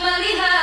melihat